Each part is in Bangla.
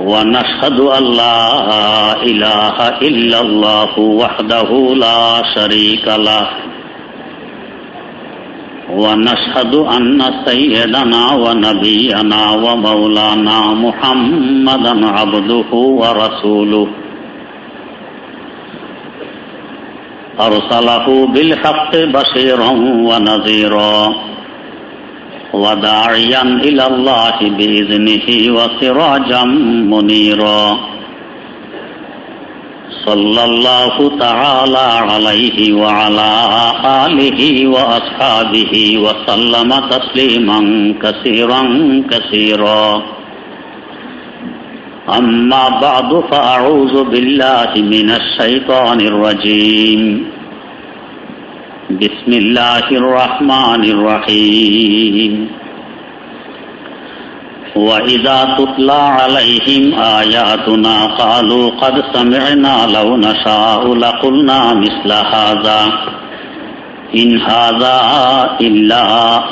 ونشهد أن لا إله إلا الله وحده لا شريك له. ونشهد أن سيدنا ونبينا ومولانا محمدا عبده ورسوله. أرسله بالحق بشيرا ونذيرا. وداعيا إلى الله بإذنه وسراجا منيرا. صلى الله تعالى عليه وعلى آله وأصحابه وسلم تسليما كثيرا كثيرا. أما بعد فأعوذ بالله من الشيطان الرجيم. بسم الله الرحمن الرحيم. وإذا تتلى عليهم آياتنا قالوا قد سمعنا لو نشاء لقلنا مثل هذا. إن هذا إلا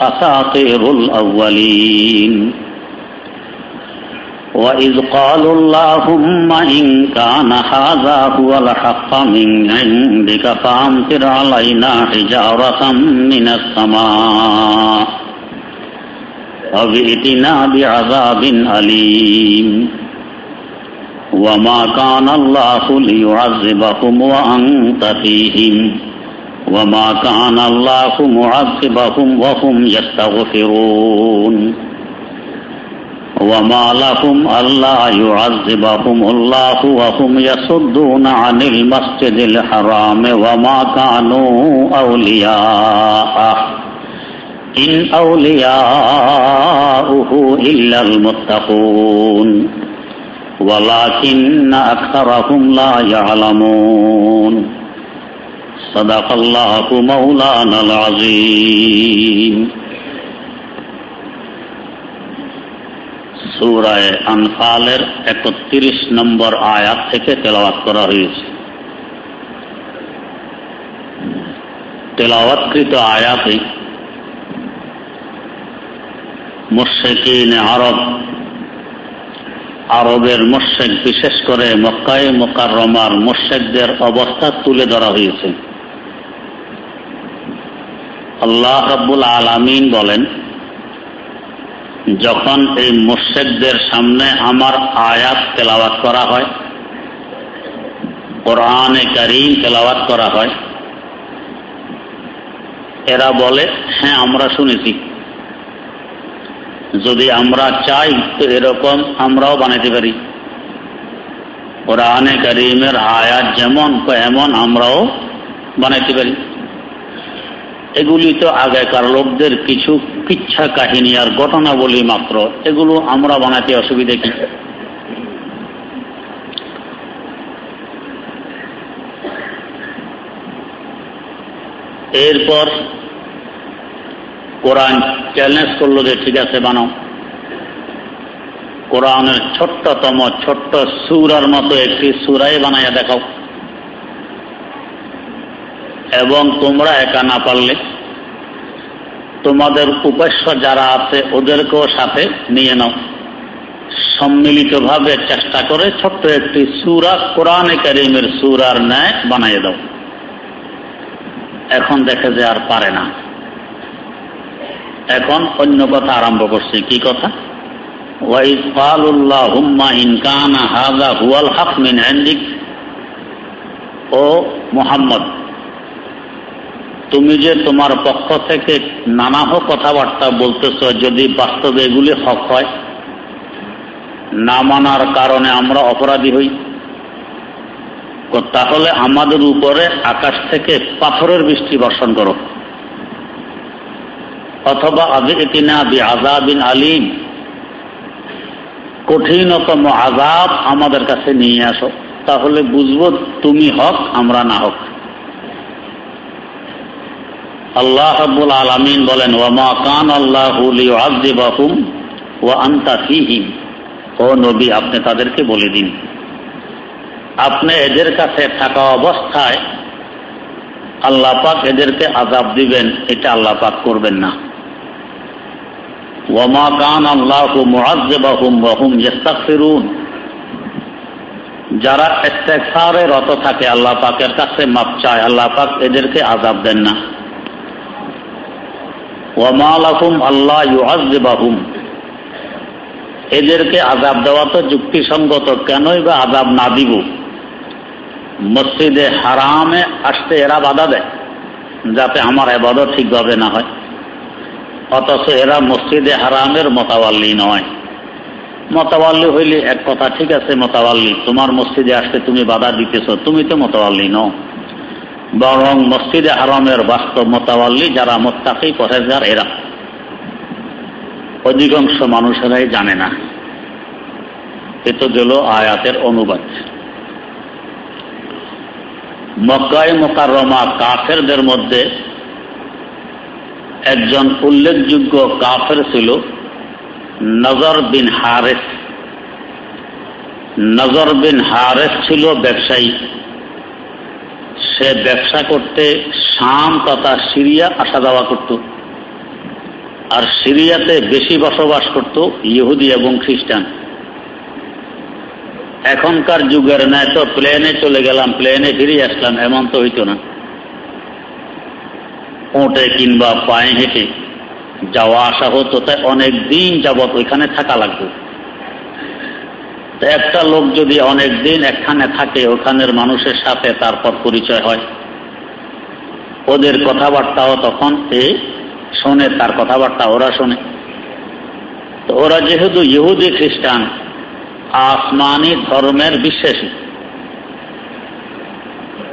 أساطير الأولين. وإذ قالوا اللهم إن كان هذا هو الحق من عندك فأمطر علينا حجارة من السماء أو ائتنا بعذاب أليم وما كان الله ليعذبهم وأنت فيهم وما كان الله معذبهم وهم يستغفرون وما لهم ألا يعذبهم الله وهم يصدون عن المسجد الحرام وما كانوا أولياءه إن أولياؤه إلا المتقون. ولكن أكثرهم لا يعلمون. صدق الله مولانا العظيم. সুরায় আনফালের একত্রিশ নম্বর আয়াত থেকে তেলাওয়াত করা হয়েছে। তেলাওয়াতকৃত আয়াতে আরব, আরবের মোশেক বিশেষ করে মক্কায় মোকাররমার মোশেকদের অবস্থা তুলে ধরা হয়েছে। আল্লাহ রাব্বুল আলামিন বলেন যখন এই মুর্শেকদের সামনে আমার আয়াত তেলাওয়াত করা হয়, কোরআনে কারিম তেলাওয়াত করা হয়, এরা বলে হ্যাঁ আমরা শুনেছি। যদি আমরা চাই তো এরকম আমরাও বানাইতে পারি। কোরআনে কারিমের আয়াত যেমন এমন আমরাও বানাইতে পারি। এগুলি তো আগেকার লোকদের কিছু কিচ্ছা কাহিনী আর ঘটনা বলি মাত্র। এগুলো আমরা বানাতে অসুবিধা কি? এরপর কোরআন চ্যালেঞ্জ করল যে, ঠিক আছে, বানাও। কোরআনের ছোট্টতম, ছোট্ট সুরার মতো একটি সুরাই বানাইয়া দেখাও। এবং তোমরা একা না পারলে তোমাদের উপাস্য যারা আছে ওদেরকেও সাথে নিয়ে নাও। সম্মিলিতভাবে চেষ্টা করে ছোট্ট একটি সুরা কোরআনে করিমের সুরার ন্যায় বানিয়ে দাও। এখন দেখে যে আর পারে না। এখন অন্য কথা আরম্ভ করছি। কি কথা? হুম্মা হুয়াল ও মোহাম্মদ তুমি যে তোমার পক্ষ থেকে নানাহ কথাবার্তা বলতেছ, যদি বাস্তবে এগুলি হক হয়, না মানার কারণে আমরা অপরাধী হই। তাহলে আমাদের উপরে আকাশ থেকে পাথরের বৃষ্টি বর্ষণ করো। অথবা আবিনা বি আজাবিন আলিম। কঠিনতম আজাব আমাদের কাছে নিয়ে আসো। তাহলে বুঝব তুমি হক, আমরা না হক। আল্লাহ রাব্বুল আলামিন বলেন ওয়ামা কান আল্লাহু ওয়া আনতা ফীহিম। ও নবী, আপনি তাদেরকে বলে দিন। আপনি এদের কাছে থাকা অবস্থায় আল্লাহ পাক এদেরকে আজাব দিবেন, এটা আল্লাহ পাক করবেন না। ওয়ামা কান আল্লাহু মুআযিবাহুম ওয়া হুম ইস্তাগফিরুন। যারা ইস্তেগফারে রত থাকে, আল্লাহ পাকের কাছে মাপ চায়, আল্লাহ পাক এদেরকে আজাব দেন না। আল্লাহ এদেরকে আজাব দেওয়া তো যুক্তিসঙ্গত, কেনই বা আজাব না দিব? মসজিদে হারামে আসতে এরা বাধা দেয়, যাতে আমার এবাদত ঠিকভাবে না হয়। অথচ এরা মসজিদে হারামের মতাবাল্লি নয়। মতাবাল্লি হইলে এক কথা, ঠিক আছে মতাবাল্লি, তোমার মসজিদে আসতে তুমি বাধা দিতেছ, তুমি তো মতাবাল্লি নও। বরং মসজিদে হারামের বাস্তব মতাবাল্লি যারা মোত্তাকি পরেজগার এরা। অধিকাংশ মানুষেরাই জানে না। এ তো গেল আয়াতের অনুবাদ। মক্কায় মোকাররমা কাফেরদের মধ্যে একজন উল্লেখযোগ্য কাফের ছিল নজর বিন হারেস। নজর বিন হারেস ছিল ব্যবসায়ী। সে ব্যবসা করতে শাম তথা সিরিয়া আসা যাওয়া করত। আর সিরিয়াতে বেশি বসবাস করত ইহুদি এবং খ্রিস্টান। এখনকার যুগের ন্যায় তো প্লেনে চলে গেলাম, প্লেনে ফিরে আসলাম, এমন তো হইতো না। ওটে কিংবা পায়ে হেঁটে যাওয়া আসা হতো, তাই অনেক দিন যাবৎ ওইখানে থাকা লাগতো। একটা লোক যদি অনেক দিন একখানে থাকে, ওখানের মানুষের সাথে তারপর পরিচয় হয়। ওদের কথাবার্তাও তখন এ শোনে, তার কথাবার্তা ওরা শোনে। তো ওরা যেহেতু ইহুদি খ্রিস্টান, আসমানি ধর্মের বিশ্বাসী।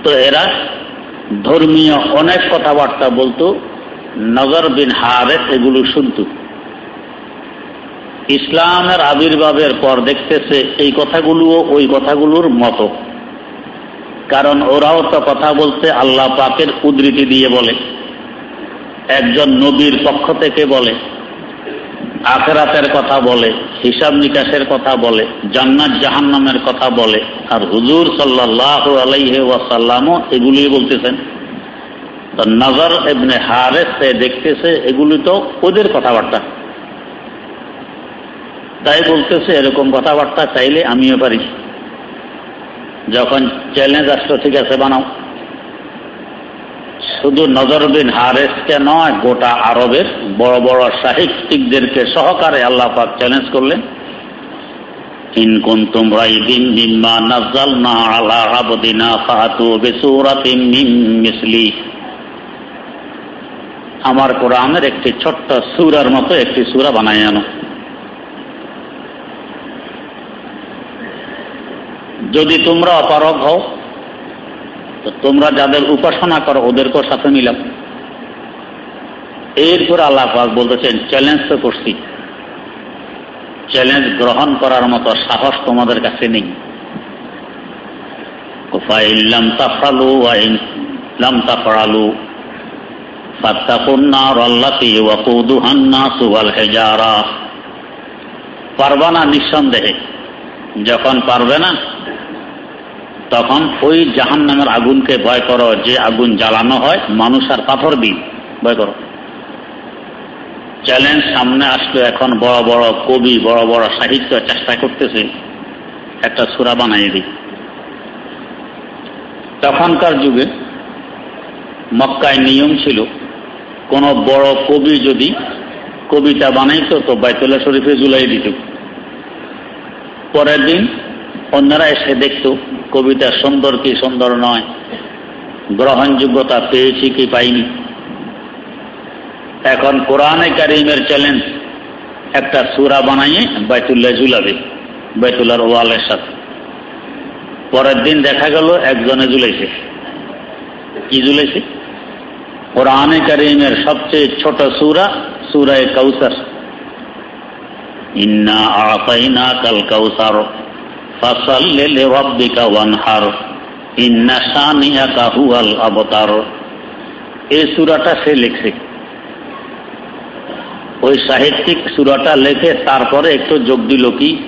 তো এরা ধর্মীয় অনেক কথাবার্তা বলতো নগর বিন হারেস এগুলো শুনত। ইসলামের আবির্ভাবের পর দেখতেছে এই কথাগুলোও ওই কথাগুলোর মতো। কারণ ওরাও তো কথা বলতে আল্লাহ পাকের উদ্ধৃতি দিয়ে বলে। একজন নবীর পক্ষ থেকে বলে। আখেরাতের কথা বলে, হিসাব নিকাশের কথা বলে, জান্নাত জাহান্নামের কথা বলে। আর হুজুর সাল্লাহ আলাইহে ওয়াসাল্লামও এগুলি বলতেছেন। তো নজর এমনি হারেস দেখতেছে এগুলি তো ওদের কথাবার্তা। তাই বলতেছে, এরকম কথাবার্তা চাইলে আমিও পারি। যখন চ্যালেঞ্জ আসতো ঠিক আছে, বানাও। শুধু নজরবিন হারেসকে নয়, গোটা আরবের বড় বড় সাহিত্যিকদেরকে সহকারে আল্লাহ পাক চ্যালেঞ্জ করলেন। আমার কোরআনের একটি ছোট্ট সূরার মতো একটি সুরা বানায় আনো। যদি তোমরা অপারগ হও, তো তোমরা যাদের উপাসনা করো, ওদেরকেও সাথে মিলাম এরপর আল্লাহ বলতেছেন চ্যালেঞ্জ তো করছি। চ্যালেঞ্জ গ্রহণ করার মতো সাহস তোমাদের কাছে নেই। তাফালু পারবা না নিঃসন্দেহে। যখন পারবে না তখন ওই জাহান নামের আগুনকে ভয় করো, যে আগুন জ্বালানো হয়, মানুষ আর পাথর দিন ভয় করো। চ্যালেঞ্জ সামনে আসলো এখন বড় বড় কবি, বড় বড় সাহিত্য চেষ্টা করতেছে। একটা সুরা বানাই দিই। তখনকার যুগে মক্কায় নিয়ম ছিল, কোন বড় কবি যদি কবিতা বানাইতো, তো বাইতুল্লাহ শরীফে জুলাই দিত। পরের দিন অন্যরা এসে দেখত, কবিতা সুন্দর কি সুন্দর নয়, গ্রহণযোগ্যতা পেয়েছি কি পাইনি। এখন কোরআনে কারিমের চ্যালেঞ্জ একটা সুরা বানাইয়ে বাইতুল্লাহ ঝুলাবে, বাইতুল্লাহর ওয়ালের সাথে। পরের দিন দেখা গেল একজনে ঝুলাইছে। কি ঝুলাইছে? কোরআনে কারিমের সবচেয়ে ছোট সুরা, সুরায় কৌসার ইন্না আতাইনা কাল কাউসার। সে ওই সাহিত্যিক লেখে তারপরে একটু যোগ দিল কি?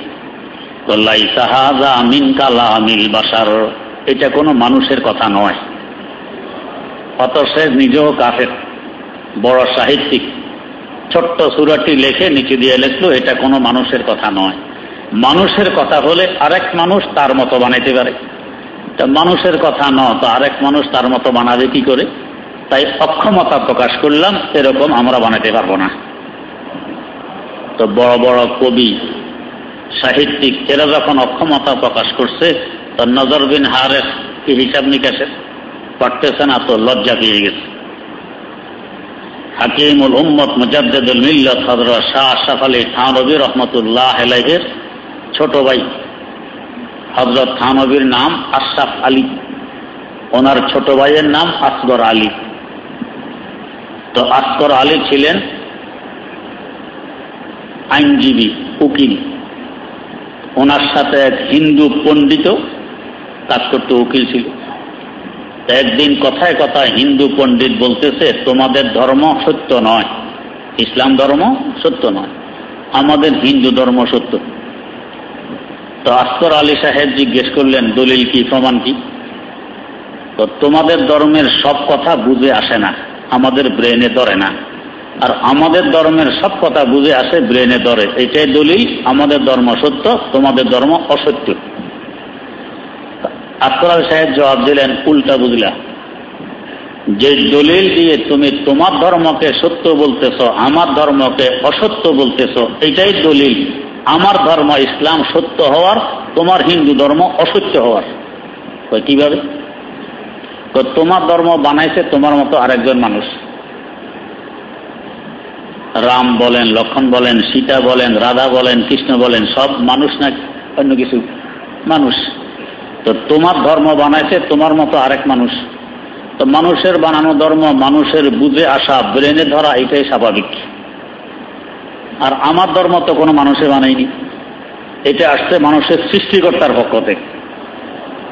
আমিন কালা আমিল এটা কোনো মানুষের কথা নয়। অত সে নিজেও কাফের, বড় সাহিত্যিক। ছোট্ট সুরাটি লেখে নিচে দিয়ে লেখলো, এটা কোনো মানুষের কথা নয়। মানুষের কথা হলে আরেক মানুষ তার মতো বানাইতে পারে। মানুষের কথা ন, তো আরেক মানুষ তার মতো বানাবে কি করে? তাই অক্ষমতা প্রকাশ করলাম, এরকম আমরা বানাতে পারব না। তো বড় বড় কবি, সাহিত্যিক, এরা যখন অক্ষমতা প্রকাশ করছে, তো নজর বিন হারের কি হিসাব নিকাশের পারতেছে না, তো লজ্জা পেয়ে গেছে। হাকিমুল উম্মত মুজাদ্দুল মিল্লত হজরত শাহ আশরাফ আলী থানবী রহমতুল্লাহ আলাইহের ছোট ভাই হজরত থানবীর নাম আশরাফ আলী। ওনার ছোট ভাইয়ের নাম আসগর আলী। তো আসগর আলী ছিলেন আইনজীবী, উকিল। ওনার সাথে এক হিন্দু পণ্ডিত কাজ করতে উকিল ছিল। একদিন কথায় কথায় হিন্দু পণ্ডিত বলতেছে, তোমাদের ধর্ম সত্য নয়। ইসলাম ধর্ম সত্য নয়। আমাদের হিন্দু ধর্ম সত্য। তো আস্তর আলী সাহেব জিজ্ঞেস করলেন, দলিল কি, প্রমাণ কি? তো তোমাদের ধর্মের সব কথা বুঝে আসে না, আমাদের ব্রেনে ধরে না। আর আমাদের ধর্মের সব কথা বুঝে আসে, ব্রেনে ধরে। এটাই দলিল, আমাদের ধর্ম সত্য, তোমাদের ধর্ম অসত্য। আস্তর আলী সাহেব জবাব দিলেন, উল্টা বুঝলা। যে দলিল দিয়ে তুমি তোমার ধর্মকে সত্য বলতেছ, আমার ধর্মকে অসত্য বলতেছ, এটাই দলিল। আমার ধর্ম ইসলাম সত্য হওয়ার, তোমার হিন্দু ধর্ম অসত্য হওয়ার। কীভাবে? তোমার ধর্ম বানাইছে তোমার মতো আরেকজন মানুষ। রাম বলেন, লক্ষণ বলেন, সীতা বলেন, রাধা বলেন, কৃষ্ণ বলেন, সব মানুষ না অন্য কিছু? মানুষ। তো তোমার ধর্ম বানাইছে তোমার মতো আরেক মানুষ। তো মানুষের বানানো ধর্ম মানুষের বুঝে আসা, ব্রেনে ধরা, এটাই স্বাভাবিক। আর আমার ধর্ম তো কোনো মানুষে বানায়নি এটা আসছে মানুষের সৃষ্টিকর্তার পক্ষ থেকে।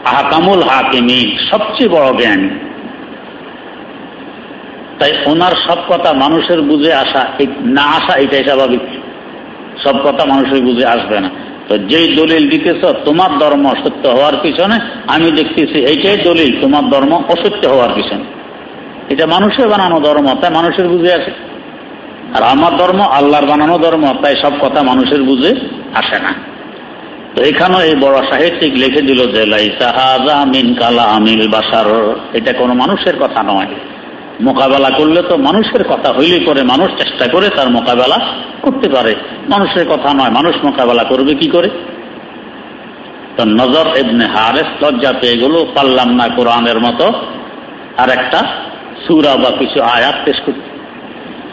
আহাকামুল হাকিমি সবচেয়ে বড় জ্ঞান। তাই ওনার সব কথা মানুষের বুঝে আসা না আসা এটাই স্বাভাবিক। সব কথা মানুষের বুঝে আসবে না। তো যেই দলিল দিতেছ, তোমার ধর্ম সত্য হওয়ার পিছনে আমি দেখতেছি এইটাই দলিল, তোমার ধর্ম অসত্য হওয়ার পিছনে। এটা মানুষের বানানো ধর্ম, তাই মানুষের বুঝে আসে। আর আমার ধর্ম আল্লাহর বানানো ধর্ম, তাই সব কথা মানুষের বুঝে আসে না। তো এখানেও এই বড় সাহিত্যিক লিখে দিল যে কালা আমিল এটা কোনো মানুষের কথা নয়। মোকাবেলা করলে তো মানুষের কথা হইলে পরে মানুষ চেষ্টা করে তার মোকাবেলা করতে পারে। মানুষের কথা নয়, মানুষ মোকাবেলা করবে কি করে? তো নজর এমনি হারেস লজ্জা পেয়ে গেল, পারলাম না কোরআনের মতো আর একটা সুরা বা কিছু আয়াত পেশ করতে।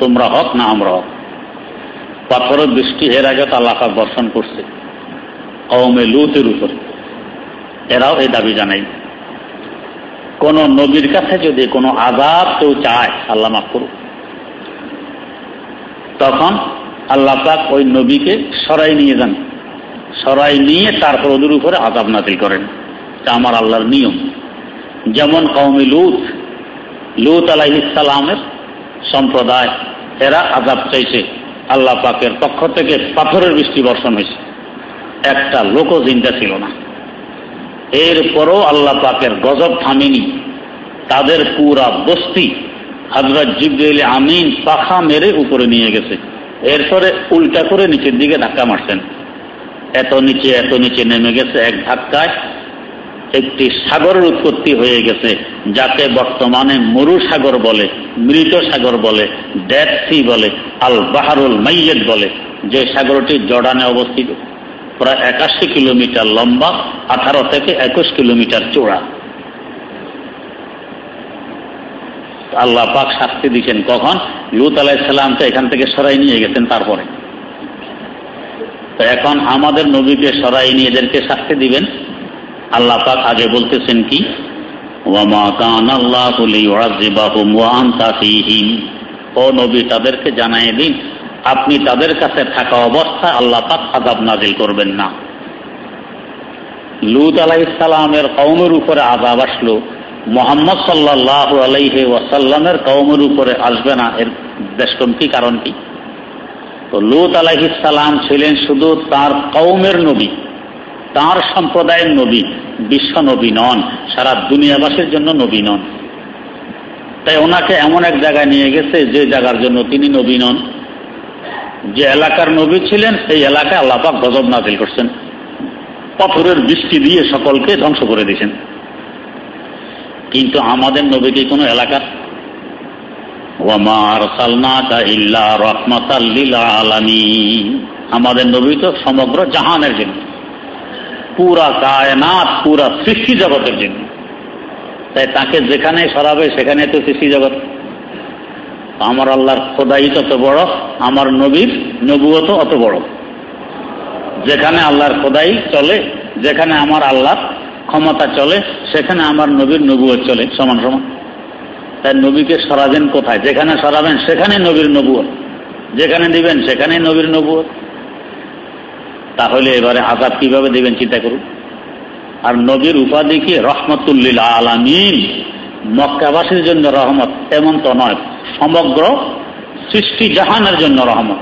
তোমরা হক না আমরা হক? পাথরের বৃষ্টি এর আগে তো আল্লাহ বর্ষণ করছে। কৌমে লুতের উপরে। এরাও এই দাবি জানাই কোন নবীর কাছে যদি কোনো আজাব কেউ চায়, আল্লাহ মাফ করুক। তখন আল্লাহ পাক ওই নবীকে সরাই নিয়ে যান। সরাই নিয়ে তারপর ওদের উপরে আজাব নাতিল করেন। তা আমার আল্লাহর নিয়ম। যেমন কৌমি লুত লুত আলাইসালামের সম্প্রদায়। এরা আজাব চাইছে। আল্লাহ পাকের পক্ষ থেকে পাথরের বৃষ্টি বর্ষণ হয়েছে। একটা লোকও চিন্তা ছিল না। এরপরও আল্লাহ পাকের গজব থামেনি। তাদের পুরা বস্তি হজরত জিব্রাইল আমিন পাখা মেরে উপরে নিয়ে গেছে। এরপরে উল্টা করে নিচের দিকে ধাক্কা মারছেন। এত নিচে এত নিচে নেমে গেছে এক ধাক্কায়। একটি সাগরের উৎপত্তি হয়ে গেছে। যাকে বর্তমানে মরু সাগর বলে মৃত সাগর বলে ডেথ সি বলে আল বাহারুল মাইয়েদ বলে, যে সাগরটি জর্ডানে অবস্থিত। প্রায় একাশি কিলোমিটার লম্বা, আঠারো থেকে একুশ কিলোমিটার চোড়া আল্লাহ পাক শাস্তি দিচ্ছেন কখন? লুত আলাইসাল্লামকে এখান থেকে সরাই নিয়ে গেছেন তারপরে। তো এখন আমাদের নবীকে সরাই নিয়ে এদেরকে শাস্তি দিবেন। আল্লাহ পাক আগে বলতেছেন কি? তাদেরকে জানাই দিন, আপনি তাদের কাছে থাকা অবস্থায় আল্লাহ পাক আজাব নাজিল করবেন না। লুত আলাহ ইসলামের কৌমের উপরে আজাব আসলো। মোহাম্মদ সাল্লাহ আলাইহে ওয়াসাল্লামের কৌমের উপরে আসবে না। এর বেষ্টন কি, কারণ কি? তো লুত আলাইসালাম ছিলেন শুধু তার কৌমের নবী। তার সম্প্রদায়ের নবী, বিশ্ব নবী নন, সারা দুনিয়াবাসীর জন্য নবী নন। তাই ওনাকে এমন এক জায়গায় নিয়ে গেছে, যে জায়গার জন্য তিনি নবী নন। যে এলাকার নবী ছিলেন, সেই এলাকায় আল্লাপাক গজব নাজিল করছেন। পাথরের বৃষ্টি দিয়ে সকলকে ধ্বংস করে দিয়েছেন। কিন্তু আমাদের নবী কি কোনো এলাকার? আমাদের নবী তো সমগ্র জাহানের জন্য। পুরা কায়নাত, পুরা সৃষ্টি জগতের জন্য। তাই তাকে যেখানে সরাবে, সেখানে তো সৃষ্টি জগৎ। আমার আল্লাহর খোদাই তত বড়, আমার নবীর নবুয়ত অত বড়। যেখানে আল্লাহর খোদাই চলে, যেখানে আমার আল্লাহর ক্ষমতা চলে, সেখানে আমার নবীর নবুয়ত চলে, সমান সমান। তাই নবীকে সরাবেন কোথায়? যেখানে সরাবেন, সেখানে নবীর নবুয়ত। যেখানে দিবেন, সেখানে নবীর নবুয়ত। তাহলে এবারে আজাদ কীভাবে দিবেন চিন্তা করুন। আর নবীর উপাধি কি? রহমতুল্লিল আলামিন। মক্কাবাসীর জন্য রহমত এমন তো নয়, সমগ্র সৃষ্টি জাহানের জন্য রহমত,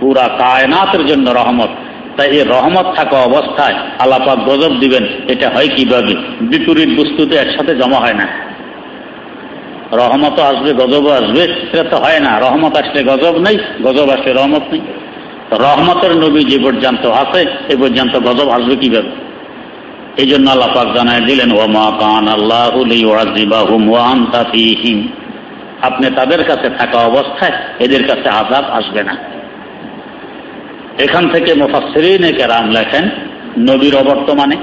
পুরা কায়নাতের জন্য রহমত। তাই এই রহমত থাকা অবস্থায় আলাপাক গজব দিবেন, এটা হয় কীভাবে? বিপরীত বস্তুতে একসাথে জমা হয় না। রহমতও আসবে, গজবও আসবে, সেটা তো হয় না। রহমত আসলে গজব নেই, গজব আসলে রহমত নেই। রহমতের নবী যে পর্যন্ত আছে, এ পর্যন্ত গজব আসবে কীভাবে? এই জন্য আল্লাহ পাক জানায় দিলেন ওমা কান আল্লাহ আপনি তাদের কাছে থাকা অবস্থায় এদের কাছে আজাব আসবে না। এখান থেকে মুফাসরিন কেরাম লেখেন, নবীর অবর্তমানে।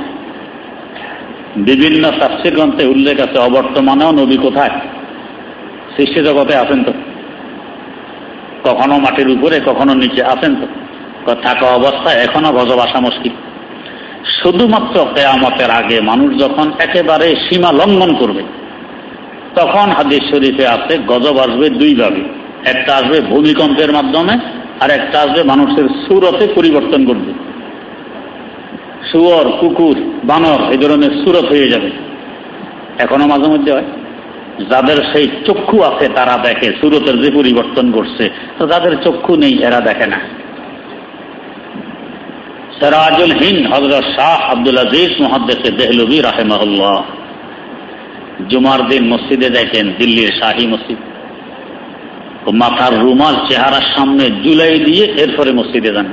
বিভিন্ন তাফসির গ্রন্থে উল্লেখ আছে, অবর্তমানেও নবী কোথায়? সৃষ্টি জগতে আছেন তো? কখনো মাটির উপরে, কখনো নিচে আছেন তো? থাকা অবস্থায় এখনও গজব মুশকিল। শুধুমাত্র কেয়ামতের আগে মানুষ যখন একেবারে সীমা লঙ্ঘন করবে, তখন হাদিস শরীফে আছে, গজব আসবে দুইভাবে একটা আসবে ভূমিকম্পের মাধ্যমে, আর একটা আসবে মানুষের সুরতে পরিবর্তন করবে শুয়র, কুকুর, বানর, এই ধরনের সুরত হয়ে যাবে। এখনও মাঝে মধ্যে হয়? যাদের সেই চক্ষু আছে তারা দেখে, সুরতের যে পরিবর্তন করছে তো যাদের চক্ষু নেই, এরা দেখে না। সেরাজুল হিন হজরত শাহ আব্দুল আজিজ মোহাদ্দেসে দেহলবি রাহেমাহুল্লাহ, জুমার দিন মসজিদে দেখেন, দিল্লির শাহী মসজিদ। মাথার রুমাল চেহারার সামনে জুলাই দিয়ে এরপরে মসজিদে যান।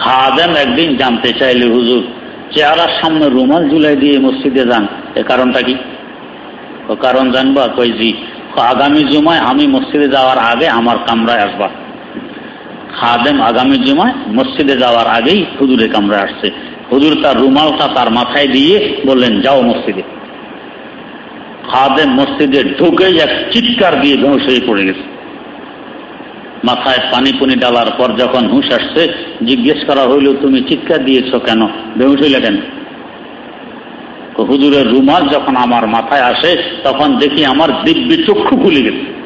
খাদেম একদিন জানতে চাইলে, হুজুর, চেহারার সামনে রুমাল জুলাই দিয়ে মসজিদে যান, এ কারণটা কি? কারণ জানবা, কই জি, আগামী জুমায় আমি মসজিদে যাওয়ার আগে আমার কামরায় আসবা। খাদেম আগামী জুমায় মসজিদে যাওয়ার আগেই হুজুরে কামরায় আসছে। হুজুর তার রুমালটা তার মাথায় দিয়ে বললেন, যাও মসজিদে। খাদেম মসজিদে ঢুকে এক চিৎকার দিয়ে বেহুশ হয়ে পড়ে গেছে। মাথায় পানি পুনি ডালার পর যখন হুঁশ আসছে, জিজ্ঞেস করা হইল, তুমি চিৎকার দিয়েছ কেন? বেহুশ হইলে কেন? হুজুরের রুমাল যখন আমার মাথায় আসে, তখন দেখি আমার দিব্যি চক্ষু খুলে গেছে।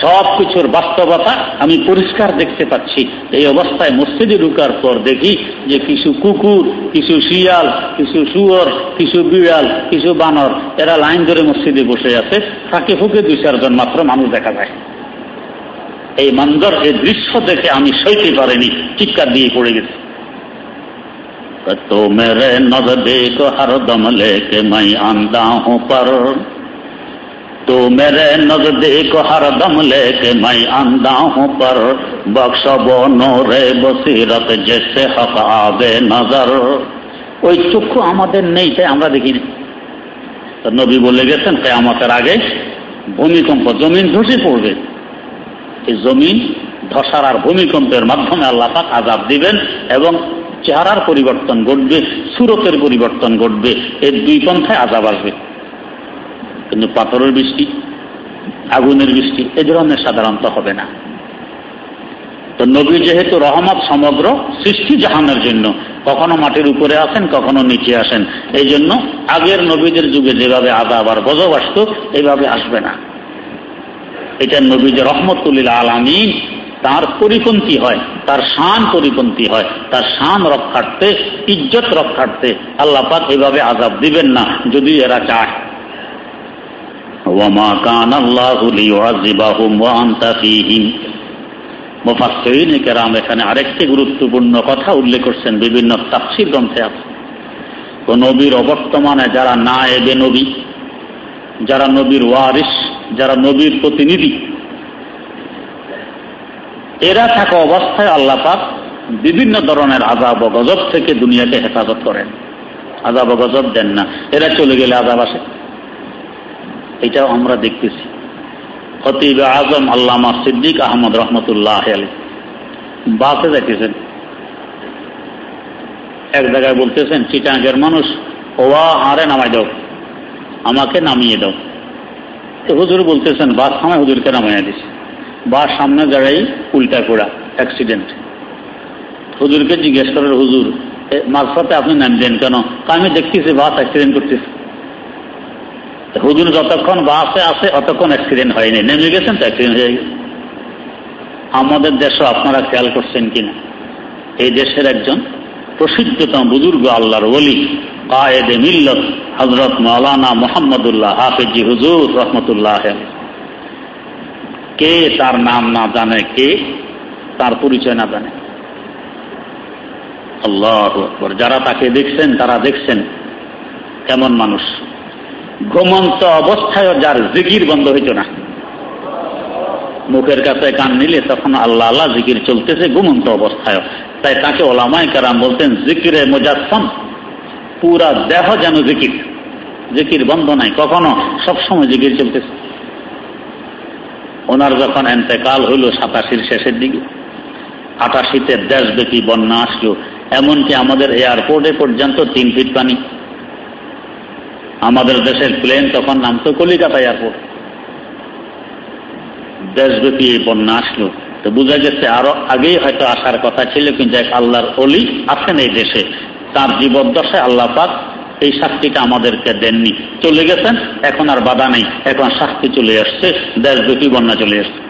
সব কিছুর বাস্তবতা আমি পরিষ্কার দেখতে পাচ্ছি। এই অবস্থায় মসজিদে ঢুকার পর দেখি যে কিছু কুকুর, কিছু শিয়াল, কিছু শুয়র, কিছু বিড়াল, কিছু বানর, এরা লাইন ধরে মসজিদে বসে আছে। ফাঁকে ফুকে দুই চারজন মাত্র মানুষ দেখা যায়। এই মন্দর এই দৃশ্য দেখে আমি সইতে পারিনি চিৎকার দিয়ে পড়ে গেছি। তো মেরে নজর দেখো হর দম লেকে মাই আন্দা হুঁ পর तो मेरे नजदीक हर दम लेके मैं आंदा हूँ पर बख्श बोनो रे बसीरत जैसे हक आवे नजर ওই চক্ষু আমাদের নেই তাই আমরা দেখিনি নবী বলে গেছেন কেয়ামতের আগে ভূমিকম্প জমিন ধসে পড়বে এই জমিন ধসার আর ভূমিকম্পের মাধ্যমে আল্লাহ পাক আজাব দিবেন এবং চেহারার পরিবর্তন ঘটবে, সুরতের পরিবর্তন ঘটবে, এর দুই পন্থায় আজাব আসবে। কিন্তু পাথরের বৃষ্টি, আগুনের বৃষ্টি, এ ধরনের সাধারণত হবে না। তো নবী যেহেতু রহমত সমগ্র সৃষ্টি জাহানের জন্য, কখনো মাটির উপরে আসেন, কখনো নিচে আসেন, এই জন্য আগের নবীদের যুগে যেভাবে আদাব আর গজব আসত এইভাবে আসবে না। এটা নবী যে রহমতুল্লিল আলমিন তার পরিপন্থী হয়, তার শান পরিপন্থী হয়, তার শান রক্ষার্থে, ইজ্জত রক্ষার্থে আল্লাহ পাক এভাবে আজাব দিবেন না, যদি এরা চায়। ওয়ামা কান আল্লাহ আনতা কেরাম এখানে আরেকটি গুরুত্বপূর্ণ কথা উল্লেখ করছেন, বিভিন্ন তাফসীর গ্রন্থে আছে। তো নবীর অবর্তমানে যারা না এবে নবী, যারা নবীর ওয়ারিস যারা নবীর প্রতিনিধি এরা থাকা অবস্থায় আল্লাহ পাক বিভিন্ন ধরনের আজাব ও গজব থেকে দুনিয়াকে হেফাজত করেন। আজাব ও গজব দেন না। এরা চলে গেলে আজাব আসে। এটাও আমরা দেখতেছি। খতিব আজম আল্লামা সিদ্দিক আহমদ রহমতুল্লাহ আলী বাসে যাইতেছেন। এক জায়গায় বলতেছেন, চিটাঙ্গের মানুষ, ওয়া, আরে নামাই দাও। আমাকে নামিয়ে দাও। হুজুর বলতেছেন, বাস থামায়, হুজুরকে নামাইয়া দিছে। বাস সামনে দাঁড়াই উল্টা কোড়া অ্যাক্সিডেন্ট হুজুরকে জিজ্ঞেস করার, হুজুর মাঝপথে আপনি নাম দেন কেন আমি দেখতেছি, বাস অ্যাক্সিডেন্ট করতেছে। হুজুর যতক্ষণ বাসে আসে অতক্ষণ অ্যাক্সিডেন্ট হয়নি। নেমে গেছেন তো অ্যাক্সিডেন্ট হয়ে গেছে। আমাদের দেশও আপনারা খেয়াল করছেন কিনা? এই দেশের একজন প্রসিদ্ধতম বুজুর্গ আল্লাহর ওলি, কায়েদে মিল্লত হজরত মৌলানা মোহাম্মদুল্লাহ হাফিজি হুজুর রহমতুল্লাহ কে তার নাম না জানে কে, তার পরিচয় না জানে। আল্লাহ যারা তাকে দেখছেন, তারা দেখছেন কেমন মানুষ। ঘুমন্ত অবস্থায় যার জিকির বন্ধ হইত না। মুখের কাছে কান নিলে তখন আল্লাহ আল্লাহ জিকির চলতেছে ঘুমন্ত অবস্থায়। তাই তাকে ওলামাই কারাম বলতেন, জিকিরে মোজাসম পুরা দেহ যেন জিকির। জিকির বন্ধ নাই, কখনো সবসময় জিকির চলতেছে। ওনার যখন এন্তেকাল হইল সাতাশির শেষের দিকে, আটাশিতে দেশব্যাপী বন্যা আসলো, এমনকি আমাদের এয়ারপোর্টে পর্যন্ত তিন ফিট পানি। আমাদের দেশের প্লেন তখন নামতো কলিকাতা এয়ারপোর্ট। দেশব্যাপী এই বন্যা আসলো, তো বোঝা গেছে আরও আগেই হয়তো আসার কথা ছিল, কিন্তু এক আল্লাহর অলি আছেন এই দেশে। তার জীবদ্দশায় আল্লাহ পাক এই শাস্তিটা আমাদেরকে দেননি। চলে গেছেন, এখন আর বাধা নেই। এখন শাস্তি চলে আসছে দেশব্যাপী বন্যা চলে আসছে।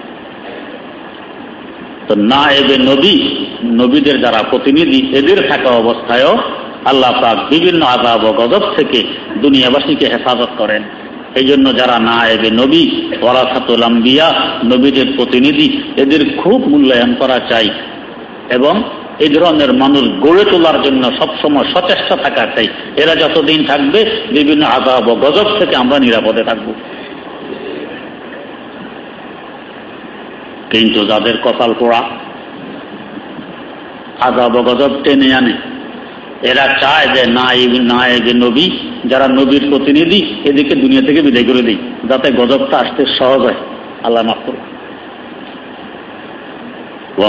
তো না এবে নবী, নবীদের যারা প্রতিনিধি, এদের থাকা অবস্থায়ও আল্লাহ পাক বিভিন্ন আজাব গজব থেকে দুনিয়াবাসীকে হেফাজত করেন। এই জন্য যারা না এবে নবী আম্বিয়া, নবীদের প্রতিনিধি, এদের খুব মূল্যায়ন করা চাই। এবং এই ধরনের মানুষ গড়ে তোলার জন্য সবসময় সচেষ্ট থাকা চাই। এরা যতদিন থাকবে, বিভিন্ন আজাব ও গজব থেকে আমরা নিরাপদে থাকব। কিন্তু যাদের কপাল পোড়া আজাব গজব টেনে আনে, এরা চায় যে না না যে নবী, যারা নবীর প্রতিনিধি এদিকে দুনিয়া থেকে বিদায় করে দিই, যাতে গজবটা আসতে সহজ হয়। আল্লাহ মাফ করুন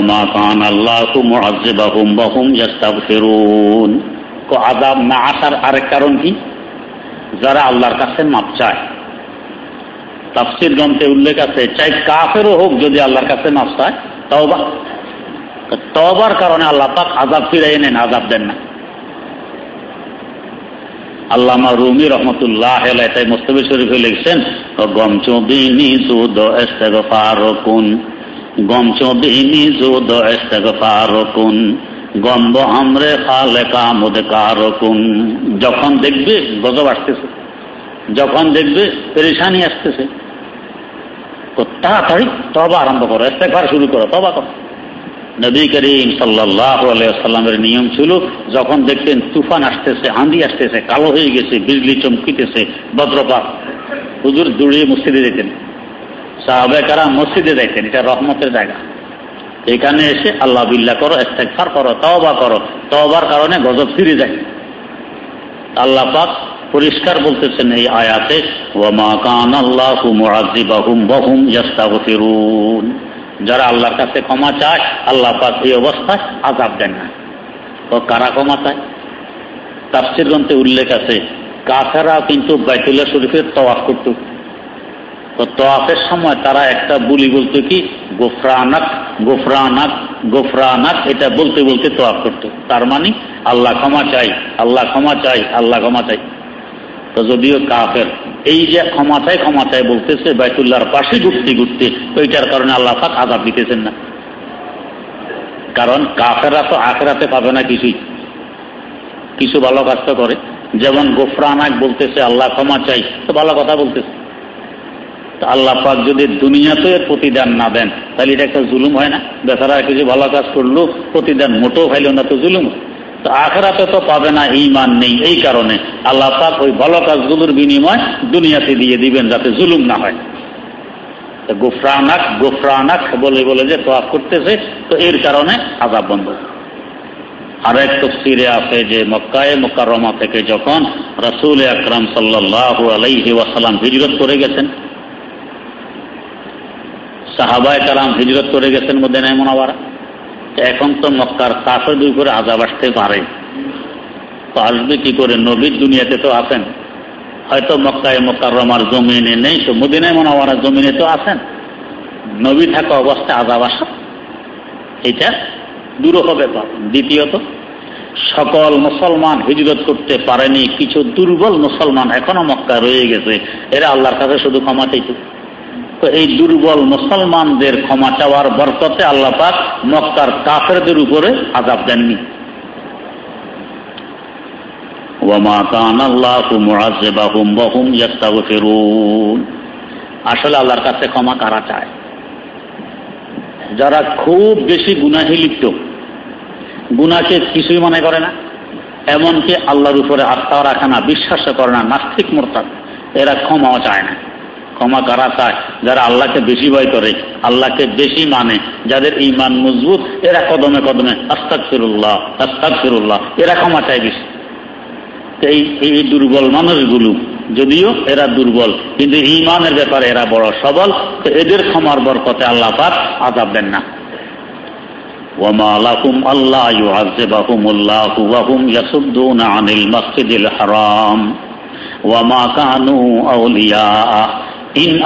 কান আযাব না আসার আরেক কারণ কি? যারা আল্লাহর কাছে মাপ চায়। তাফসীর গ্রন্থে উল্লেখ আছে, চাই কাফেরও হোক যদি আল্লাহর কাছে মাপ চায়, তওবা। তওবার কারণে আল্লাহ পাক আযাব ফিরাই নেন, আযাব দেন না। আল্লামা রুমি রহমতুল্লাহ তাই মোস্তফি শরীফে লিখছেন গমচ বিনি সুদ এস্তেগ ফারকুন গমচ বিনি সুদ এস্তেগ ফারকুন গম্ব আমরে খালে কামুদ কারকুন যখন দেখবে, গজব আসতেছে। যখন দেখবে, পেরেশানি আসতেছে। তো তাড়াতাড়ি তবা আরম্ভ করো এস্তেফার শুরু করো, তবা করো। নবী করিম সাল্লামের নিয়ম ছিল, যখন দেখতেন তুফান আসতেছে আঁধি আসতেছে, কালো হয়ে গেছে, বিজলি চমকিতেছে বজ্রপাত হুজুর দৌড়িয়ে মসজিদে যেতেন। সাহাবেকারা মসজিদে যাইতেন, এটা রহমতের জায়গা। এখানে এসে আল্লাহ বিল্লা করো ইস্তেকফার করো, তওবা করো। তওবার কারণে গজব ফিরে যায়। আল্লাহ পাক পরিষ্কার বলতেছেন এই আয়াতে, ওয়ামা কান আল্লাহু মুআযিবাহুম ওয়া হুম ইস্তাগফিরুন যারা আল্লাহর কাছে ক্ষমা চায়, আল্লাহ পাক এই অবস্থায় আজাব দেন না। তো কারা ক্ষমা চায়? তাফসির গ্রন্থে উল্লেখ আছে কাফেরা কিন্তু বাইতুল্লাহ শরীফের তওয়াফ করত। তো তওয়াফের সময় তারা একটা বুলি বলতো কি? গোফরানাক গোফরানাক গোফরানাক, এটা বলতে বলতে তোয়াফ করতো। তার মানে আল্লাহ ক্ষমা চাই, আল্লাহ ক্ষমা চাই, আল্লাহ ক্ষমা চাই। তো যদিও কাফের এই যে ক্ষমা চাই ক্ষমা চাই বলতেছে, বাইতুল্লাহর পাশে ঘুরতে ঘুরতে, ওইটার কারণে আল্লাহ পাক আজাব দিতেছেন না। কারণ কাফেরা তো আখেরাতে পাবে না কিছুই। কিছু ভালো কাজ তো করে। যেমন গোফরানাক বলতেছে, আল্লাহ ক্ষমা চাই, তো ভালো কথা বলতেছে। আল্লাহ পাক যদি দুনিয়াতে এর প্রতিদান না দেন, তাহলে এটা একটা জুলুম হয় না? বেচারা কিছু ভালো কাজ করল, প্রতিদান মোটেও খাইল না, তো জুলুম। তো আখরাতে তো পাবে না ইমান নেই, এই কারণে আল্লাহ পাক ওই ভালো কাজগুলোর বিনিময় দুনিয়াতে দিয়ে দিবেন, যাতে জুলুম না হয়। গোফরানাক গোফরানাক বলে বলে যে তোয়াফ করতেছে, তো এর কারণে আজাব বন্ধ। আর এক তফসিরে আছে যে মক্কায়, মোকাররমা থেকে যখন রসুল আকরাম সাল্লাহ আলাইহি ওয়াসালাম হিজরত করে গেছেন সাহাবায় কালাম হিজরত করে গেছেন মদিনায় মোনাবারা এখন তো মক্কার কাফের দুই করে আজাব আসতে পারে। তো আসবে কি করে? নবীর দুনিয়াতে তো আছেন। হয়তো মক্কায় মক্কার রমার জমিনে নেই, তো মদিনায় মোনাবারার জমিনে তো আছেন। নবী থাকা অবস্থায় আজাব আসা, এটা দূর ব্যাপার। দ্বিতীয়ত, সকল মুসলমান হিজরত করতে পারেনি, কিছু দুর্বল মুসলমান এখনও মক্কা রয়ে গেছে। এরা আল্লাহর কাছে শুধু ক্ষমা চাইতো তো এই দুর্বল মুসলমানদের ক্ষমা চাওয়ার বরকতে আল্লাহ পাক মক্কার কাফেরদের উপরে আজাব দেননি। আসলে আল্লাহর কাছে ক্ষমা কারা চায়? যারা খুব বেশি গুনাহি লিপ্ত গুনাকে কিছুই মনে করে না, এমনকি আল্লাহর উপরে আস্থা রাখে না বিশ্বাস করে না, নাস্তিক মোরতাদ, এরা ক্ষমাও চায় না। ক্ষমা কারা চায় যারা আল্লাহকে বেশি ভয় করে আল্লাহকে বেশি মানে যাদের ইমান মজবুত এরা কদমে কদমে আস্তাক ফিরুল্লাহ আস্তাক ফিরুল্লাহ এরা ক্ষমা চায় বেশি এই এই দুর্বল মানুষগুলো যদিও এরা দুর্বল কিন্তু ইমানের ব্যাপারে এরা বড় সবল তো এদের ক্ষমার বরকতে আল্লাহ পাক আজাব দেন না وما لكم ألا يعذبهم الله وهم يصدون عن المسجد الحرام وما كانوا أولياء এর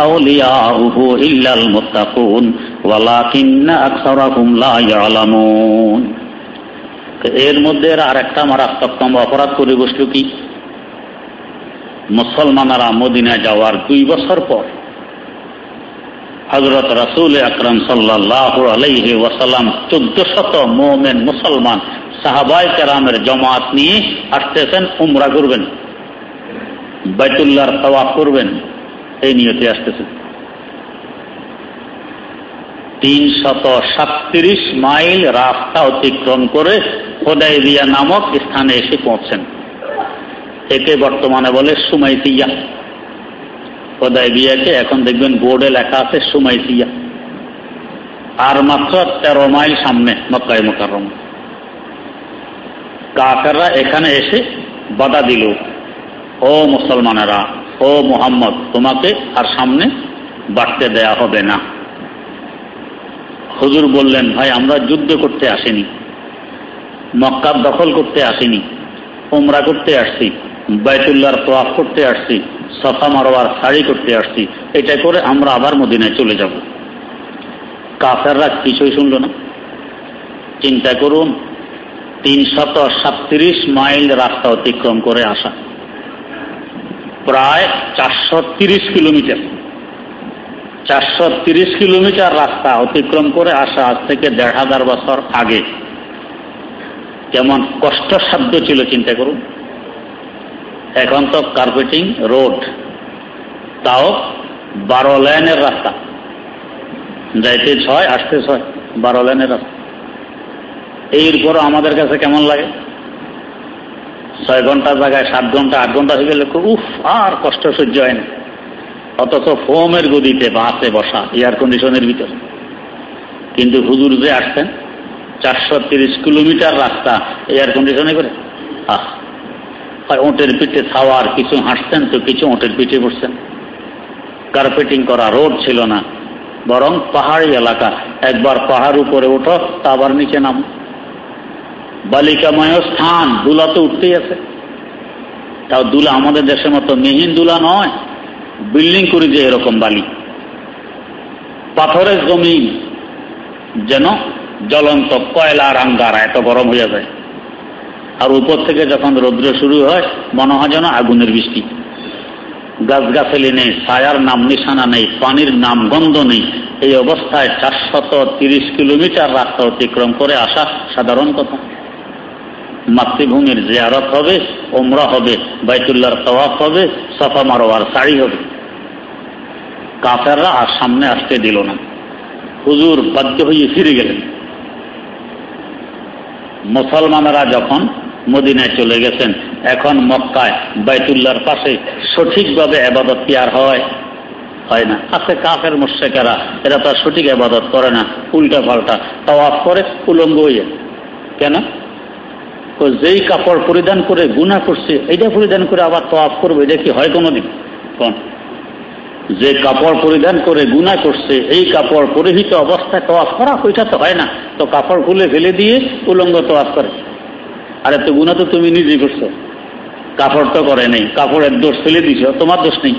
মধ্যে আর একটা মারাত্মকতম অপরাধ করে বসল কি? মুসলমানরা মদিনায় যাওয়ার দুই বছর পর হজরত রাসুল আকরম সাল্লাহ ওয়াসাল্লাম চোদ্দ শত মোমেন মুসলমান সাহাবাই কেরামের জমাত নিয়ে আসতেছেন, উমরা করবেন, বাইতুল্লাহর তওয়াফ করবেন। এই নিয়তে আসতেছে। তিন শত সাতত্রিশ মাইল রাস্তা অতিক্রম করে খোদাইবিয়া নামক স্থানে এসে পৌঁছেন। একে বর্তমানে বলে সুমাইতিয়া খোদাইবিয়াকে এখন দেখবেন বোর্ডে লেখা আছে সুমাইতিয়া আর মাত্র তেরো মাইল সামনে মক্কায় মোকারম কাকাররা এখানে এসে বাধা দিল, ও মুসলমানেরা ও মোহাম্মদ, তোমাকে আর সামনে বাড়তে দেয়া হবে না। হুজুর বললেন, ভাই, আমরা যুদ্ধ করতে আসিনি। মক্কার দখল করতে আসিনি। উমরা করতে আসছি। বাইতুল্লাহর তোয়াফ করতে আসছি। সফা মারোয়ার শাড়ি করতে আসছি। এটা করে আমরা আবার মদিনায় চলে যাব। কাফেররা কিছুই শুনল না। চিন্তা করুন, তিনশত সাতত্রিশ মাইল রাস্তা অতিক্রম করে আসা। প্রায় চারশো তিরিশ কিলোমিটার। চারশো তিরিশ কিলোমিটার রাস্তা অতিক্রম করে আসা আজ থেকে দেড় হাজার বছর আগে। কেমন কষ্টসাধ্য ছিল, চিন্তা করুন। এখন তো কার্পেটিং, রোড, তাও বারো লাইনের রাস্তা। যাইতে ছয়, আসতে ছয়, বারো লাইনের রাস্তা। এরপরও আমাদের কাছে কেমন লাগে? ছয় ঘণ্টার জায়গায়, সাত ঘণ্টা, আট ঘণ্টা হয়ে গেলে উফ, আর কষ্ট সহ্য হয় না। অথচ ফোমের গদিতে বাসে বসা এয়ার কন্ডিশনের ভিতরে। কিন্তু হুজুর যে আসছেন চারশো তিরিশ কিলোমিটার রাস্তা এয়ার কন্ডিশনে করে। আহ ওটের পিঠে ছাওয়ার কিছু হাসতেন তো কিছু ওটের পিঠে বসছেন কার্পেটিং করা রোড ছিল না, বরং পাহাড়ি এলাকা। একবার পাহাড় উপরে ওঠো, তা আবার নিচে নাম। বালিকাময় স্থান, দুলা তো উঠতেই আছে। তাও দুলা আমাদের দেশের মতো মেহিন দুলা নয়, বিল্ডিং করি যে এরকম বালি। পাথরের জমিন যেন জ্বলন্ত কয়লা রাঙ্গারা এত গরম হয়ে যায়। আর উপর থেকে যখন রৌদ্র শুরু হয়, মনে হয় যেন আগুনের বৃষ্টি। গাছগাছালি নেই, ছায়ার নাম নিশানা নেই, পানির নাম গন্ধ নেই। এই অবস্থায় চারশত তিরিশ কিলোমিটার রাস্তা অতিক্রম করে আসা সাধারণ কথা। মাতৃভূমির জিয়ারত হবে ওমরা হবে বাইতুল্লার তওয়াফ হবে, সফা মারোয়ার শাড়ি হবে। কাফেররা আর সামনে আসতে দিল না। হুজুর বাধ্য হয়ে ফিরে গেলেন। মুসলমানরা যখন মদিনায় চলে গেছেন, এখন মক্কায় বাইতুল্লার পাশে সঠিকভাবে আবাদত কি আর হয়? হয় না। আছে কাফের মোশেকেরা এরা তো সঠিক আবাদত করে না উল্টা পাল্টা তাওয়াফ করে, উলঙ্গ হয়ে কেন? তো যেই কাপড় পরিধান করে গুণা করছে এটা পরিধান করে আবার তোয়াফ করবে, এটা কি হয় কোনোদিন? কোন? যে কাপড় পরিধান করে গুণা করছে, এই কাপড় পরিহিত অবস্থায় তোয়াফ করা, ওইটা তো হয় না। তো কাপড় খুলে ফেলে দিয়ে উলঙ্গ তোয়াফ করে। আরে তো গুণা তো তুমি নিজে করছ। কাপড় তো করে নেই। কাপড়ের দোষ ফেলে দিছ, তোমার দোষ নেই।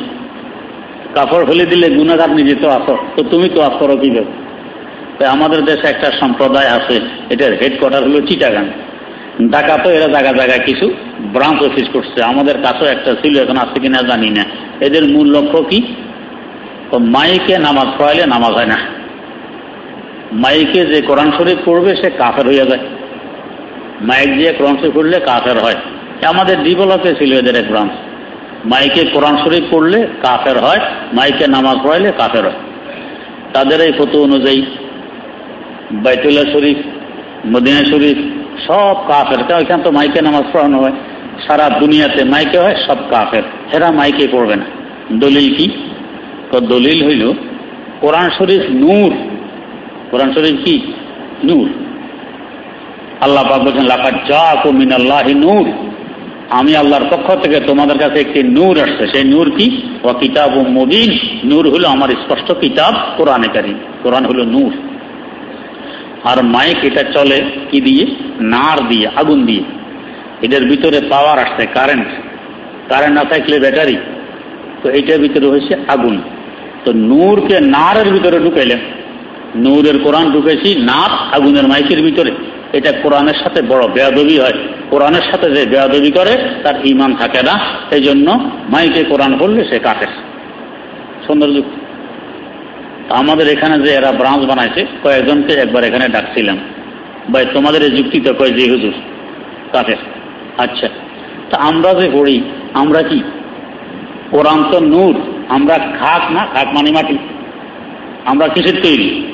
কাপড় ফেলে দিলে গুণাগার নিজে তো আসো তো তুমি তো আস করো কীভাবে? আমাদের দেশে একটা সম্প্রদায় আছে, এটার হেডকোয়ার্টার হলো চিটাগাং। ঢাকা তো এরা জায়গা জায়গায় কিছু ব্রাঞ্চ অফিস করছে। আমাদের কাছেও একটা ছিল, এখন আছে কিনা জানি না। এদের মূল লক্ষ্য কি? মাইকে নামাজ পড়াইলে নামাজ হয় না। মাইকে যে কোরআন শরীফ পড়বে, সে কাফের হইয়া যায়। মাইক দিয়ে কোরআন শরীফ পড়লে কাফের হয়। আমাদের ডিভেলপে ছিল এদের এক ব্রাঞ্চ মাইকে কোরআন শরীফ পড়লে কাফের হয়, মাইকে নামাজ পড়াইলে কাফের হয়। তাদের এই ফটো অনুযায়ী বাইতুল্লাহ শরীফ, মদিনা শরীফ সব কাফের। কেন এখানে তো মাইকে নামাজ পড়ানো হয়, সারা দুনিয়াতে মাইকে হয়, সব কাফের। এরা মাইকে পড়বে না। দলিল কি? তো দলিল হইল, কোরআন শরীফ নূর। কোরআন শরীফ কি? নূর। আল্লাহ বলছেন লাফা যা কুমিন আল্লাহ নূর। আমি আল্লাহর পক্ষ থেকে তোমাদের কাছে একটি নূর আসছে। সেই নূর কি? ও কিতাব ও মুবিন। নূর হলো আমার স্পষ্ট কিতাব কোরআনে কারি কোরআন হলো নূর। আর মাইক এটা চলে কি দিয়ে? নার দিয়ে, আগুন দিয়ে। এটার ভিতরে পাওয়ার আসছে কারেন্ট কারেন্ট না থাকলে ব্যাটারি তো এটার ভিতরে হয়েছে আগুন। তো নূরকে নারের ভিতরে ঢুকাইলেন নূরের কোরআন ঢুকেছি নার আগুনের মাইকের ভিতরে। এটা কোরআনের সাথে বড় বেয়াদবি হয়। কোরআনের সাথে যে বেয়াদবি করে, তার ইমান থাকে না। এই জন্য মাইকে কোরআন পড়লে সে কাটে সুন্দর যুক্তি আমাদের এখানে যে এরা ব্রাঞ্চ বানাইছে, কয়েকজনকে একবার এখানে ডাকছিলাম। ভাই, তোমাদের এই যুক্তিতে কয় যে হুজুর? কাটে আচ্ছা। তা আমরা যে পড়ি আমরা কি? কোরআন তো নূর। আমরা খাক না, খাক মানে মাটি। আমরা কিসের তৈরি?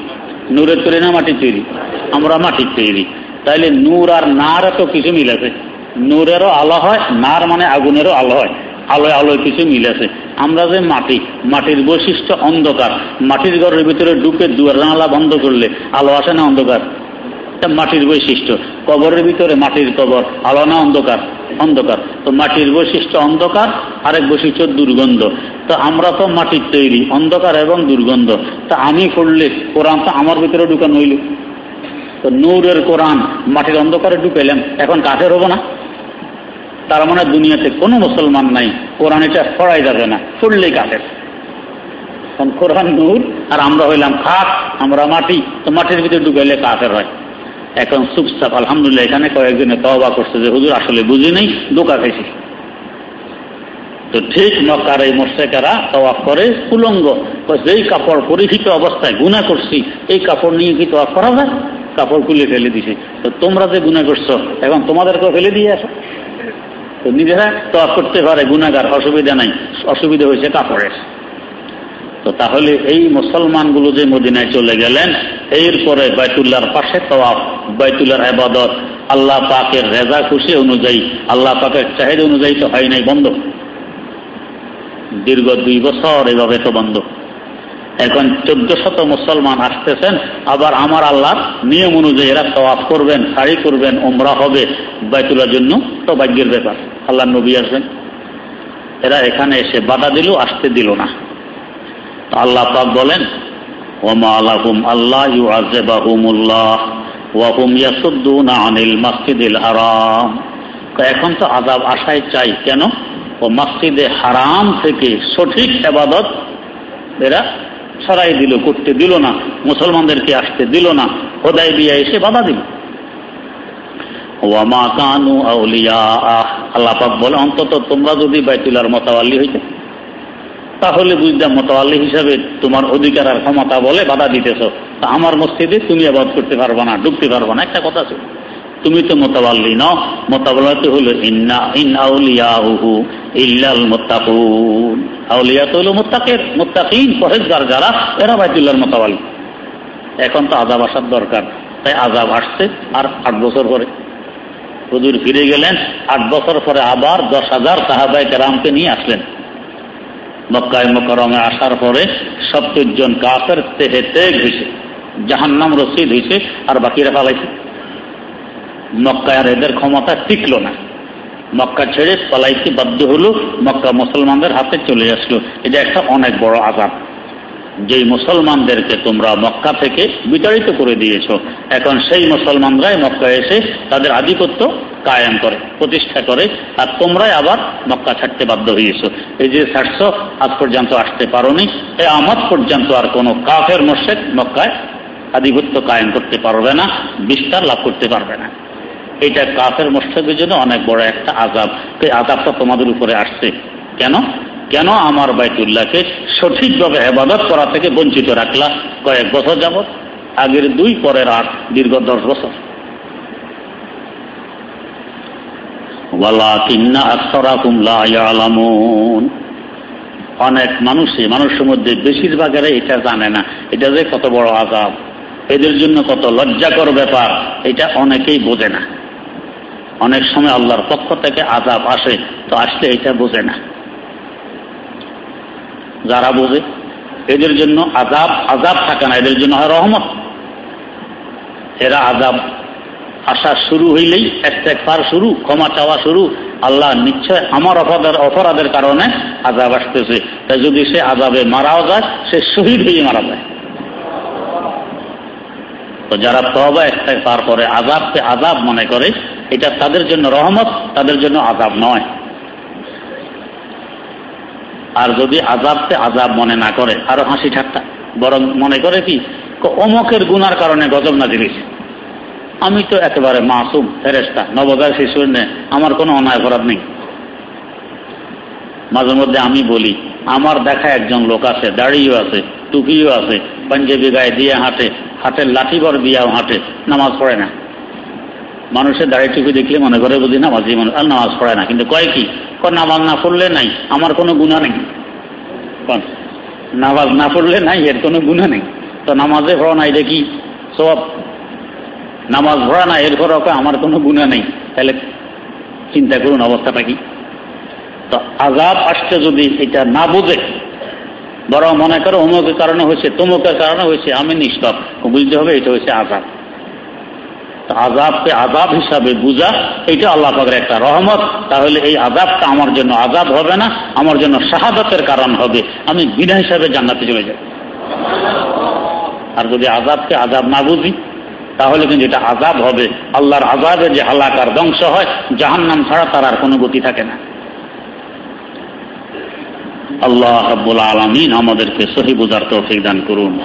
নূরের তৈরি না মাটির তৈরি? আমরা মাটির তৈরি। তাইলে নূর আর নার তো কিছু মিল আছে। নূরেরও আলো হয়, নার মানে আগুনেরও আলো হয়। আলোয় আলোয় কিছু মিল আছে। আমরা যে মাটি, মাটির বৈশিষ্ট্য অন্ধকার। মাটির ঘরের ভিতরে ঢুকে দুয়ার জানালা বন্ধ করলে আলো আসে না অন্ধকার? মাটির বৈশিষ্ট্য। কবরের ভিতরে মাটির কবর, আলো না অন্ধকার? অন্ধকার। তো মাটির বৈশিষ্ট্য অন্ধকার, আরেক বৈশিষ্ট্য দুর্গন্ধ। তো আমরা তো মাটির তৈরি, অন্ধকার এবং দুর্গন্ধ। তা আমি করলে কোরআন তো আমার ভিতরে ঢুকানো হইল। তো নূরের কোরআন মাটির অন্ধকারে ঢুকাইলাম, এখন কাঠের হব না? তার মানে দুনিয়াতে কোনো মুসলমান নাই। কোরআন এটা পড়াই যাবে না পড়লেই কাঠের কারণ কোরআন নূর, আর আমরা হইলাম খাট আমরা মাটি, তো মাটির ভিতরে ঢুকাইলে কাঠের হয়। এখন চুপচাপ, আলহামদুলিল্লাহ, এখানে কয়েকজনে তবা করছে যে, হুজুর, আসলে বুঝি নেই দোকা খাইছি। তো ঠিক মক্কার এই মোর্শেকারা তওয়াফ করে, উলঙ্গ। যেই কাপড় পরিহিত অবস্থায় গুণা করছি, এই কাপড় নিয়ে কি তওয়াফ করা যায়? কাপড় খুলে ফেলে দিছে। তো তোমরা যে গুণা করছ, এখন তোমাদেরকেও ফেলে দিয়ে আসো। তো নিজেরা তওয়াফ করতে পারে গুণাগার অসুবিধা নাই। অসুবিধা হয়েছে কাপড়ের। তো তাহলে এই মুসলমানগুলো যে মদিনায় চলে গেলেন, এরপরে বাইতুল্লাহর পাশে তওয়াফ, বাইতুল্লাহর আবাদত আল্লাহ পাকের রেজা খুশি অনুযায়ী, আল্লাহ পাকের চাহিদা অনুযায়ী তো হয় নাই, বন্ধ। দীর্ঘ দুই বছর এভাবে তো বন্ধ। এখন চোদ্দ শত মুসলমান আসতেছেন, আবার আমার আল্লাহ নিয়ম অনুযায়ী এরা সওয়াব করবেন, শাড়ি করবেন ওমরা হবে বাইতুলার জন্য তো ভাগ্যের ব্যাপার। আল্লাহ নবী আসবেন। এরা এখানে এসে বাধা দিল, আসতে দিল না। আল্লাহ পাক বলেন, ওমা আলাহুম আল্লাহ ইউ আজেবাহুমুল্লাহ ওয়াহুম ইয়াসুদ্দুন আনিল মাসজিদিল হারাম। এখন তো আজাব আশায় চাই, কেন? ও মাসজিদে হারাম থেকে সঠিক আবাদত এরা সরাই দিল, করতে দিল না, মুসলমানদেরকে আসতে দিল না হোদাই দিয়ে এসে বাধা দিল। ওয়ামা কানু আউলিয়া আল্লাহ পাক বলে, অন্তত তোমরা যদি বাইতুলার মতাওয়াল্লি হইতে, তাহলে বুঝলাম মতাওয়াল্লি হিসাবে তোমার অধিকার আর ক্ষমতা বলে বাধা দিতেছ। তা আমার মসজিদে তুমি আবাদ করতে পারবে না, ঢুকতে পারবে না, একটা কথা ছিল তুমি তো মোতাবাল্লি নাও। মোতাবাল্লাতে হলো ইন্না, ইন আউলিয়াহু ইল্লাল মুত্তাকুন। আউলিয়া তো হলো মুত্তাকের, মুত্তাকিন পরেজগার যারা, এরা বাইতুল্লাহর মোতাবাল্লি। এখন তো আজাব আসার দরকার। তাই আজাব আসছে আর আট বছর পরে। হুজুর ফিরে গেলেন, আট বছর পরে আবার দশ হাজার সাহাবাই কেরামকে নিয়ে আসলেন। মক্কায় মকরমে আসার পরে সত্তর জন কাফের তেহে তেগ হয়েছে জাহান্নাম রসিদ হয়েছে আর বাকিরা পালাইছে মক্কায় আর এদের ক্ষমতা টিকল না। মক্কা ছেড়ে পালাইতে বাধ্য হলো, মক্কা মুসলমানদের হাতে চলে আসলো। এটা একটা অনেক বড় আঘাত যেই মুসলমানদেরকে তোমরা মক্কা থেকে বিতাড়িত করে দিয়েছ, এখন সেই মুসলমানরাই মক্কা এসে তাদের আধিপত্য কায়েম করে, প্রতিষ্ঠা করে, আর তোমরাই আবার মক্কা ছাড়তে বাধ্য হয়েছ। এই যে ছাড়ছ আজ পর্যন্ত আসতে পারোনি। এই আমার পর্যন্ত আর কোনো কাফের মোর্শেক মক্কায় আধিপত্য কায়েম করতে পারবে না, বিস্তার লাভ করতে পারবে না। এটা কাফের মোর্শেকের জন্য অনেক বড় একটা আজাব এই আজাবটা তোমাদের উপরে আসছে। কেন? কেন আমার বাইতুল্লাহকে সঠিকভাবে হেবাদত করা থেকে বঞ্চিত রাখলা? কয়েক বছর যাবৎ, আগের দুই পরের আট দীর্ঘ দশ বছর। অনেক মানুষই মানুষের মধ্যে বেশিরভাগেরা এটা জানে না। এটা যে কত বড় আজাব এদের জন্য কত লজ্জাকর ব্যাপার। এটা অনেকেই বোঝে না। অনেক সময় আল্লাহর পক্ষ থেকে আজাব আসে, তো আসলে এটা বোঝে না। যারা বোঝে, এদের জন্য আজাব আজাব থাকে না, এদের জন্য হয় রহমত। এরা আজাব আসা শুরু হইলেই একটা পার শুরু, ক্ষমা চাওয়া শুরু। আল্লাহ নিশ্চয় আমার অপরাধের অপরাধের কারণে আজাব আসতেছে। তাই যদি সে আজাবে মারাও যায়, সে শহীদ হয়ে মারা যায়। তো যারা তবা পার করে আজাবকে আজাব মনে করে এটা তাদের জন্য রহমত, তাদের জন্য আজাব নয়। আর যদি আজাবকে আজাব মনে না করে, আরও হাসি ঠাট্টা। বরং মনে করে কি অমকের গুনার কারণে গজব না দিলিস আমি তো একেবারে মাসুম ফেরেস্তা নবদার শিশুর নে, আমার কোনো অনায় অপরাধ নেই। মাঝে মধ্যে আমি বলি, আমার দেখা একজন লোক আছে, দাড়িও আছে, টুপিও আছে, পাঞ্জাবি গায়ে দিয়ে হাঁটে, হাতের লাঠিবর দিয়েও হাঁটে, নামাজ পড়ে না। মানুষের দাড়ি টুপি দেখলে মনে করে বুঝি নামাজি মানুষ, আর নামাজ পড়ে না। কিন্তু কয় কি? নামাজ না পড়লে নাই, আমার কোনো গুণা নেই। নামাজ না পড়লে নাই, এর কোনো গুণা নেই। তো নামাজে পড়া নাই দেখি, সব নামাজ ভরা না এর পরে আমার কোনো গুণা নেই। তাহলে চিন্তা করুন অবস্থাটা কি? তো আজাব আসছে যদি এটা না বোঝে, বরং মনে করো অমুকের কারণে হয়েছে, তমুকের কারণে হয়েছে, আমি নিষ্পাপ। বুঝতে হবে এটা হয়েছে আজাব আজাবকে আজাব হিসাবে বুঝা, এটা আল্লাহ পাকের একটা রহমত। তাহলে এই আজাবটা আমার জন্য আজাব হবে না, আমার জন্য শাহাদতের কারণ হবে। আমি বিনা হিসাবে জান্নাতে চলে যাব। আর যদি আজাবকে আজাব না বুঝি, তাহলে কিন্তু এটা আজাব হবে। আল্লাহর আজাবে যে হালাকার ধ্বংস হয়, জাহান্নাম ছাড়া তার আর কোনো গতি থাকে না। আল্লাহ রাব্বুল আলমিন আমাদেরকে সহি বুঝার তৌফিক দান করুন।